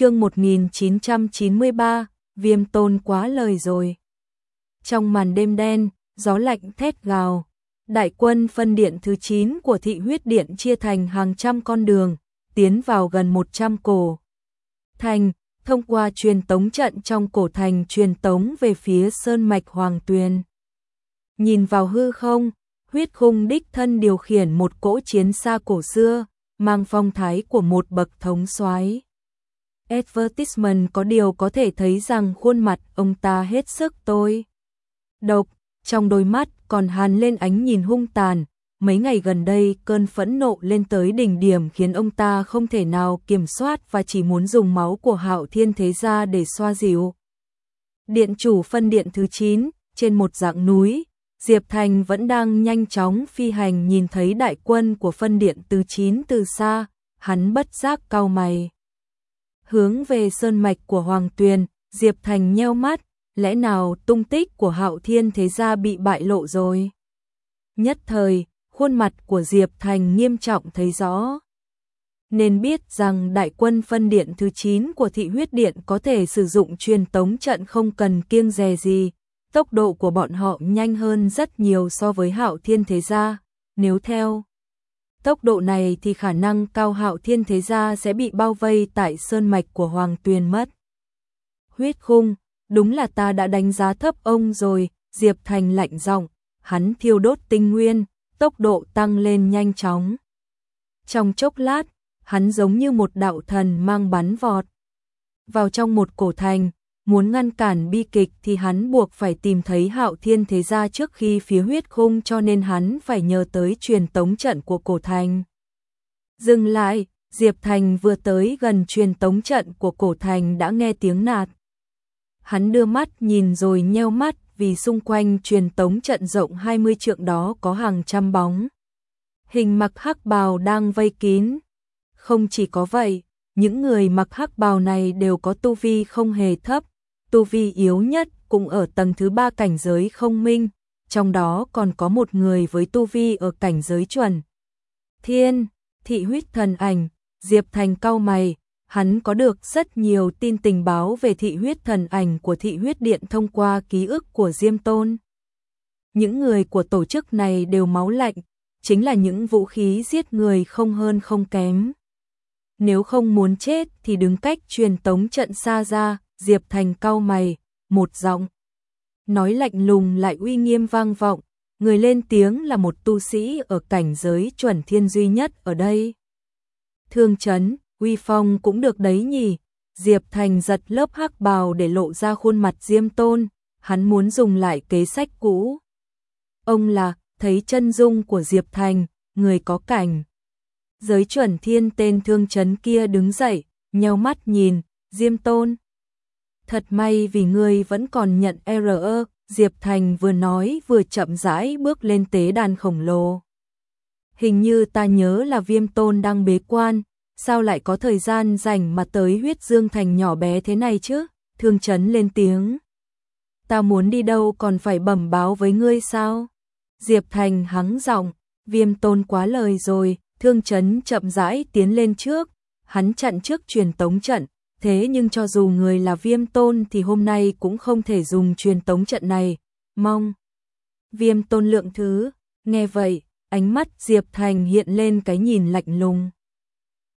chương 1993, viêm tôn quá lời rồi. Trong màn đêm đen, gió lạnh thét gào, đại quân phân điện thứ 9 của thị huyết điện chia thành hàng trăm con đường, tiến vào gần 100 cổ. Thành, thông qua truyền tống trận trong cổ thành truyền tống về phía sơn mạch Hoàng Tuyền. Nhìn vào hư không, huyết khung đích thân điều khiển một cỗ chiến xa cổ xưa, mang phong thái của một bậc thống soái. Advertisement có điều có thể thấy rằng khuôn mặt ông ta hết sức tôi. Độc, trong đôi mắt còn hàn lên ánh nhìn hung tàn, mấy ngày gần đây cơn phẫn nộ lên tới đỉnh điểm khiến ông ta không thể nào kiểm soát và chỉ muốn dùng máu của hạo thiên thế gia để xoa dịu. Điện chủ phân điện thứ 9, trên một dạng núi, Diệp Thành vẫn đang nhanh chóng phi hành nhìn thấy đại quân của phân điện thứ 9 từ xa, hắn bất giác cau mày. Hướng về sơn mạch của Hoàng Tuyền, Diệp Thành nheo mắt, lẽ nào tung tích của hạo thiên thế gia bị bại lộ rồi? Nhất thời, khuôn mặt của Diệp Thành nghiêm trọng thấy rõ. Nên biết rằng đại quân phân điện thứ 9 của thị huyết điện có thể sử dụng truyền tống trận không cần kiêng dè gì, tốc độ của bọn họ nhanh hơn rất nhiều so với hạo thiên thế gia, nếu theo. Tốc độ này thì khả năng cao hạo thiên thế gia sẽ bị bao vây tại sơn mạch của Hoàng Tuyền mất. Huyết khung, đúng là ta đã đánh giá thấp ông rồi, Diệp Thành lạnh giọng, hắn thiêu đốt tinh nguyên, tốc độ tăng lên nhanh chóng. Trong chốc lát, hắn giống như một đạo thần mang bắn vọt. Vào trong một cổ thành, muốn ngăn cản bi kịch thì hắn buộc phải tìm thấy hạo thiên thế gia trước khi phía huyết khung cho nên hắn phải nhờ tới truyền tống trận của cổ thành. Dừng lại, Diệp Thành vừa tới gần truyền tống trận của cổ thành đã nghe tiếng nạt. Hắn đưa mắt nhìn rồi nheo mắt vì xung quanh truyền tống trận rộng 20 trượng đó có hàng trăm bóng. Hình mặc hắc bào đang vây kín. Không chỉ có vậy, những người mặc hắc bào này đều có tu vi không hề thấp, tu vi yếu nhất cũng ở tầng thứ ba cảnh giới không minh, trong đó còn có một người với tu vi ở cảnh giới chuẩn. Thiên, thị huyết thần ảnh, Diệp Thành cao mày, hắn có được rất nhiều tin tình báo về thị huyết thần ảnh của thị huyết điện thông qua ký ức của Diêm Tôn. Những người của tổ chức này đều máu lạnh, chính là những vũ khí giết người không hơn không kém. Nếu không muốn chết thì đứng cách truyền tống trận xa ra, Diệp Thành cau mày, một giọng. Nói lạnh lùng lại uy nghiêm vang vọng, người lên tiếng là một tu sĩ ở cảnh giới chuẩn thiên duy nhất ở đây. Thương chấn, uy phong cũng được đấy nhỉ. Diệp Thành giật lớp hắc bào để lộ ra khuôn mặt Diêm Tôn, hắn muốn dùng lại kế sách cũ. Ông là, thấy chân dung của Diệp Thành, người có cảnh. Giới chuẩn thiên tên thương chấn kia đứng dậy, nhau mắt nhìn, Diêm Tôn. Thật may vì ngươi vẫn còn nhận RE, Diệp Thành vừa nói vừa chậm rãi bước lên tế đàn khổng lồ. Hình như ta nhớ là viêm tôn đang bế quan, sao lại có thời gian rảnh mà tới huyết dương thành nhỏ bé thế này chứ? Thương chấn lên tiếng. Ta muốn đi đâu còn phải bẩm báo với ngươi sao? Diệp Thành hắng giọng, viêm tôn quá lời rồi, thương chấn chậm rãi tiến lên trước, hắn chặn trước truyền tống trận, thế nhưng cho dù người là viêm tôn thì hôm nay cũng không thể dùng truyền tống trận này, mong. Viêm tôn lượng thứ, nghe vậy, ánh mắt Diệp Thành hiện lên cái nhìn lạnh lùng.